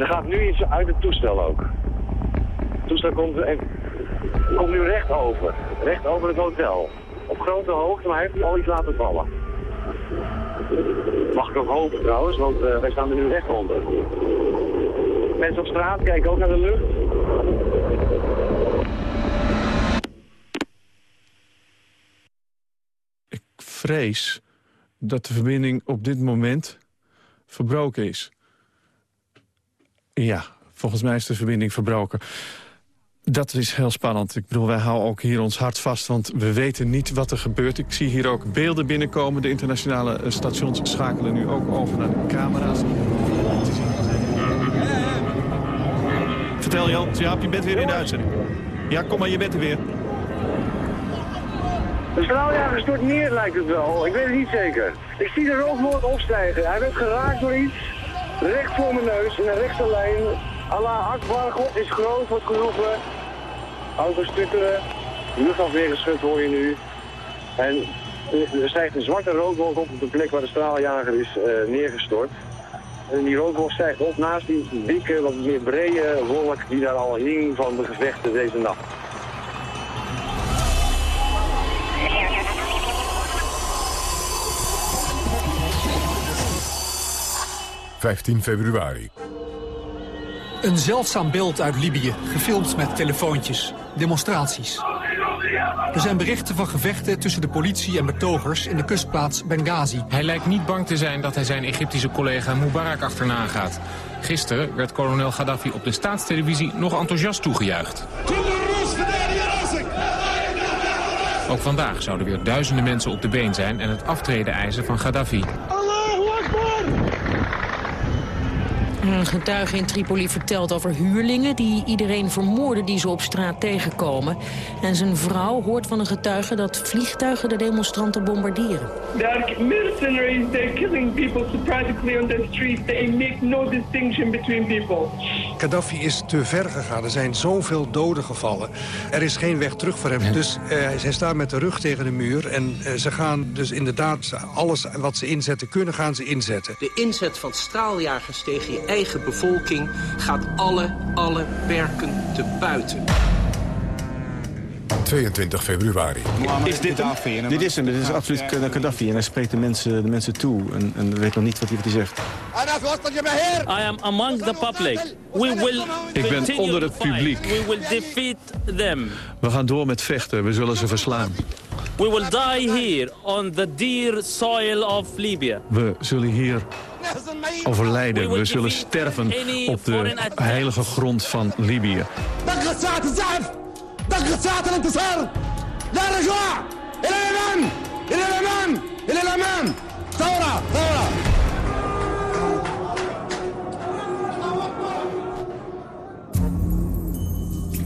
Er gaat nu iets uit het toestel ook. Het toestel komt, komt nu recht over. Recht over het hotel. Op grote hoogte, maar hij heeft al iets laten vallen. Mag ik ook hopen trouwens, want eh, wij staan er nu recht onder. Mensen op straat kijken ook naar de lucht. vrees dat de verbinding op dit moment verbroken is. Ja, volgens mij is de verbinding verbroken. Dat is heel spannend. Ik bedoel, wij houden ook hier ons hart vast, want we weten niet wat er gebeurt. Ik zie hier ook beelden binnenkomen. De internationale eh, stations schakelen nu ook over naar de camera's. Vertel Jan, Jaap, je bent weer in de uitzending. Ja, kom maar, je bent er weer. De straaljager stort neer lijkt het wel. Ik weet het niet zeker. Ik zie de rookmoord opstijgen. Hij werd geraakt door iets. Recht voor mijn neus, in een rechte lijn. Allah Akbar, God is groot, wordt geroepen. Auto's stutteren. Luchtafweergeschut hoor je nu. En er stijgt een zwarte rookwolk op op de plek waar de straaljager is eh, neergestort. En die rookwolk stijgt op naast die dikke, wat meer brede wolk die daar al hing van de gevechten deze nacht. 15 februari. Een zeldzaam beeld uit Libië, gefilmd met telefoontjes. Demonstraties. Er zijn berichten van gevechten tussen de politie en betogers in de kustplaats Benghazi. Hij lijkt niet bang te zijn dat hij zijn Egyptische collega Mubarak achterna gaat. Gisteren werd kolonel Gaddafi op de staatstelevisie nog enthousiast toegejuicht. Ook vandaag zouden weer duizenden mensen op de been zijn en het aftreden eisen van Gaddafi. Een getuige in Tripoli vertelt over huurlingen die iedereen vermoorden die ze op straat tegenkomen. En zijn vrouw hoort van een getuige dat vliegtuigen de demonstranten bombarderen. They are mercenaries. They're killing people sporadically on the street. They make no distinction between people. Gaddafi is te ver gegaan. Er zijn zoveel doden gevallen. Er is geen weg terug voor hem. Dus eh, zij staat met de rug tegen de muur. En eh, ze gaan dus inderdaad alles wat ze inzetten kunnen, gaan ze inzetten. De inzet van straaljagers tegen je eigen bevolking gaat alle, alle perken te buiten. 22 februari. Is dit hem? Dit is hem, dit is absoluut Gaddafi. En hij spreekt de mensen, de mensen toe en, en weet nog niet wat hij, wat hij zegt. I am among the public. We will Ik ben onder het publiek. We will defeat them. We gaan door met vechten, we zullen ze verslaan. We will die here on the dear soil of Libya. We zullen hier overlijden, we zullen sterven op de heilige grond van Libië. دقت ساعة الانتصار. لا رجوع. إلى الأمام. إلى الأمام. إلى الأمام. ثورة. ثورة.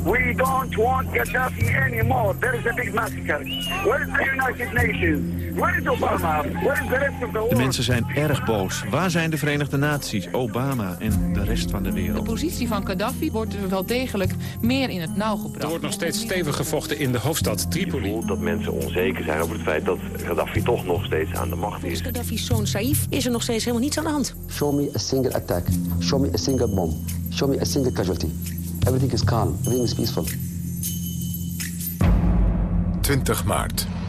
We don't want Gaddafi anymore. There is a big massacre. Where is the United Nations? Where is Obama? Where is the rest of the De world? mensen zijn erg boos. Waar zijn de Verenigde Naties, Obama en de rest van de De wereld? positie van Gaddafi wordt er wel degelijk meer in het nauw gebracht. Er wordt nog steeds stevig gevochten in de hoofdstad Tripoli. Je voelt dat mensen onzeker zijn over het feit dat Gaddafi toch nog steeds aan de macht is. Gaddafi's zoon Saif is er nog steeds helemaal niets aan de hand. Show me a single attack. Show me a single bomb. Show me a single casualty. Everything is calm. Everything is peaceful. 20 maart.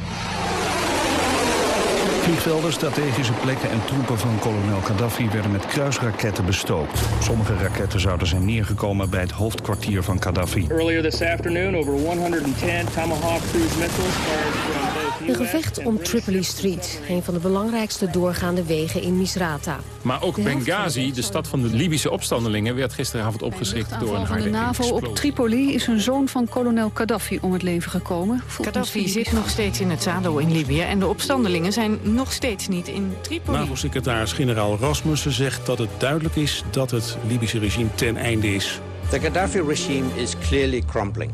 Vliegvelden, strategische plekken en troepen van kolonel Gaddafi werden met kruisraketten bestookt. Sommige raketten zouden zijn neergekomen bij het hoofdkwartier van Gaddafi. Earlier this afternoon, over 110 Tomahawk cruise missiles fired from both Een gevecht om Tripoli Street, een van de belangrijkste doorgaande wegen in Misrata. Maar ook Benghazi, de stad van de Libische opstandelingen... werd gisteravond opgeschrikt door een van harde de NAVO explosie. op Tripoli is een zoon van kolonel Gaddafi om het leven gekomen. Gaddafi zit nog steeds in het zadel in Libië en de opstandelingen zijn nog steeds niet in Tripoli. NAVO-secretaris-generaal Rasmussen zegt dat het duidelijk is dat het Libische regime ten einde is. The Gaddafi regime is clearly crumbling.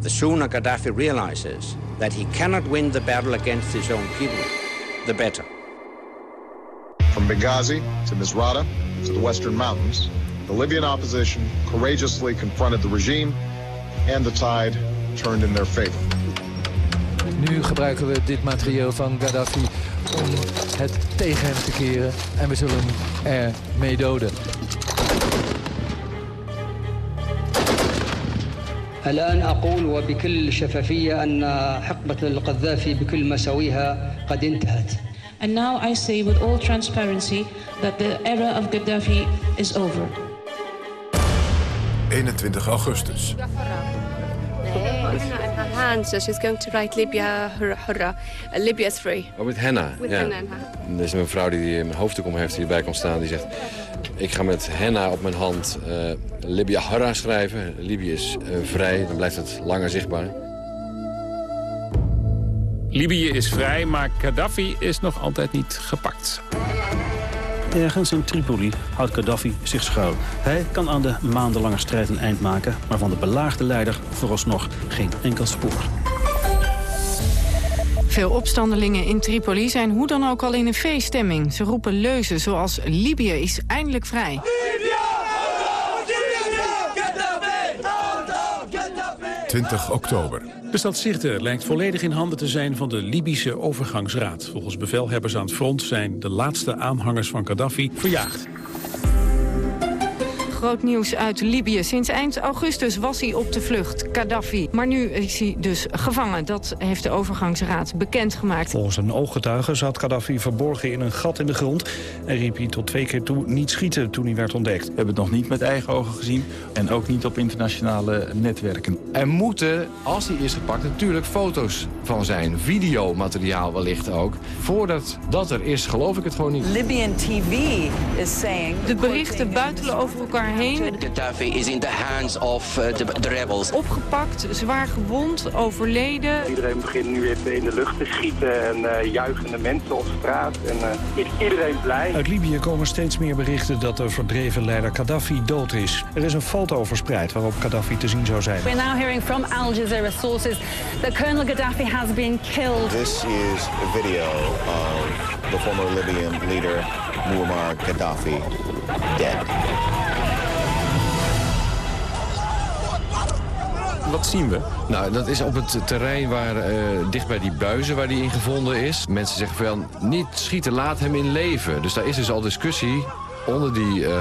The sooner Gaddafi realizes that he cannot win the battle against his own people, the better. From Benghazi to Misrata to the Western Mountains, the Libyan opposition courageously confronted the regime and the tide turned in their favor. Nu gebruiken we dit materieel van Gaddafi om het tegen hem te keren. En we zullen hem ermee doden. الآن أقول وبكل شفافية أن حقبة القذافي بكل مساويها قد انتهت And now I say with all transparency that the era of Gaddafi is over. 21 augustus. so she's going to write Libya Hurra. Uh, Libya is free. Oh, met henna. With ja. henna haar. Er is een vrouw die een hoofddoek om heeft die erbij kon staan. Die zegt, ik ga met henna op mijn hand eh Libya Harra schrijven. Libië is eh, vrij, dan blijft het langer zichtbaar. Libië is vrij, maar Gaddafi is nog altijd niet gepakt. Ergens in Tripoli houdt Gaddafi zich schuil. Hij kan aan de maandenlange strijd een eind maken... maar van de belaagde leider vooralsnog geen enkel spoor. Veel opstandelingen in Tripoli zijn hoe dan ook al in een feeststemming. Ze roepen leuzen zoals Libië is eindelijk vrij. 20 oktober. De stad Sirte lijkt volledig in handen te zijn van de Libische overgangsraad. Volgens bevelhebbers aan het front zijn de laatste aanhangers van Gaddafi verjaagd. Groot nieuws uit Libië. Sinds eind augustus was hij op de vlucht, Gaddafi. Maar nu is hij dus gevangen. Dat heeft de overgangsraad bekendgemaakt. Volgens een ooggetuige zat Gaddafi verborgen in een gat in de grond... en riep hij tot twee keer toe niet schieten toen hij werd ontdekt. We hebben het nog niet met eigen ogen gezien en ook niet op internationale netwerken. Er moeten, als hij is gepakt, natuurlijk foto's van zijn. Videomateriaal wellicht ook. Voordat dat er is, geloof ik het gewoon niet. Libyan TV is saying... De berichten buitelen over elkaar daarheen. Gaddafi is in the hands of the, the rebels. Opgepakt, zwaar gewond, overleden. Iedereen begint nu even in de lucht te schieten en uh, juichende mensen op straat. En uh, iedereen blij. Uit Libië komen steeds meer berichten dat de verdreven leider Gaddafi dood is. Er is een foto verspreid waarop Gaddafi te zien zou zijn. We're now hearing from Al Jazeera sources that Colonel Gaddafi has been killed. This is a video of the former Libyan leader Muammar Gaddafi dead. Wat zien we? Nou, dat is op het terrein waar, uh, dicht bij die buizen waar die in gevonden is. Mensen zeggen van, niet schieten, laat hem in leven. Dus daar is dus al discussie onder die uh,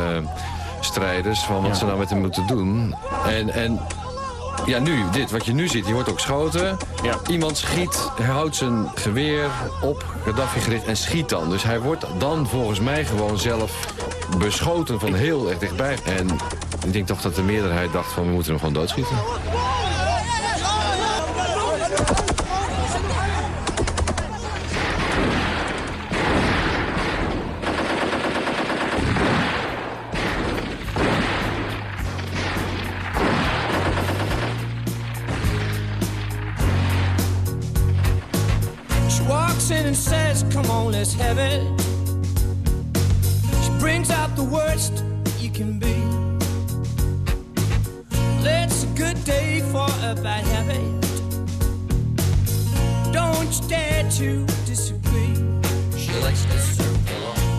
strijders... van wat ja. ze nou met hem moeten doen. En, en ja, nu, dit, wat je nu ziet, die wordt ook geschoten. Ja. Iemand schiet, hij houdt zijn geweer op Gaddafi gericht en schiet dan. Dus hij wordt dan volgens mij gewoon zelf beschoten van heel erg dichtbij. En ik denk toch dat de meerderheid dacht van we moeten hem gewoon doodschieten.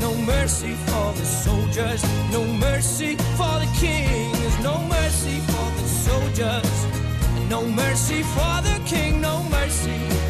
No mercy for the soldiers, no mercy for the king. There's no mercy for the soldiers, no mercy for the king, no mercy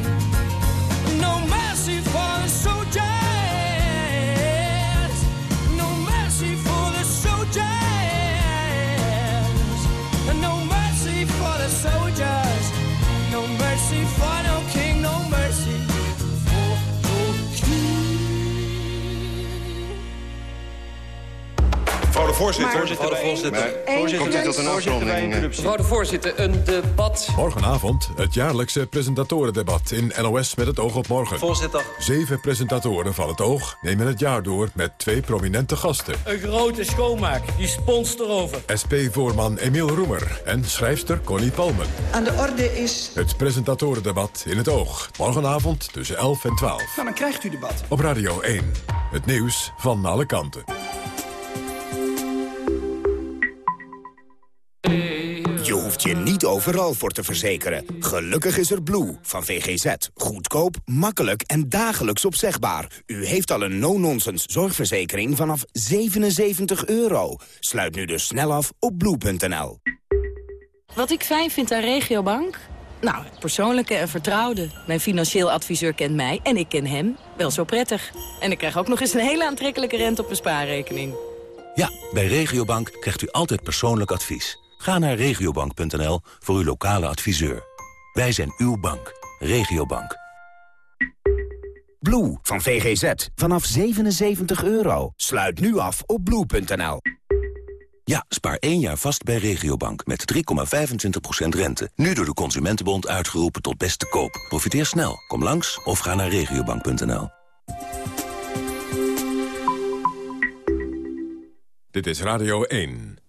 Mevrouw de voorzitter. Mevrouw de voorzitter. Komt dit tot een afronding? Mevrouw de voorzitter, een debat. Morgenavond het jaarlijkse presentatorendebat in NOS met het oog op morgen. Voorzitter. Zeven presentatoren van het oog nemen het jaar door met twee prominente gasten. Een grote schoonmaak, die spons erover. SP-voorman Emiel Roemer en schrijfster Connie Palmen. Aan de orde is... Het presentatorendebat in het oog. Morgenavond tussen 11 en 12. Nou, dan krijgt u debat. Op Radio 1. Het nieuws van alle kanten. Hoeft je niet overal voor te verzekeren. Gelukkig is er Blue van VGZ. Goedkoop, makkelijk en dagelijks opzegbaar. U heeft al een no-nonsense zorgverzekering vanaf 77 euro. Sluit nu dus snel af op blue.nl. Wat ik fijn vind aan Regiobank? Nou, persoonlijke en vertrouwde. Mijn financieel adviseur kent mij en ik ken hem wel zo prettig. En ik krijg ook nog eens een hele aantrekkelijke rente op mijn spaarrekening. Ja, bij Regiobank krijgt u altijd persoonlijk advies. Ga naar regiobank.nl voor uw lokale adviseur. Wij zijn uw bank. Regiobank. Blue van VGZ. Vanaf 77 euro. Sluit nu af op blue.nl. Ja, spaar één jaar vast bij Regiobank met 3,25% rente. Nu door de Consumentenbond uitgeroepen tot beste koop. Profiteer snel. Kom langs of ga naar regiobank.nl. Dit is Radio 1.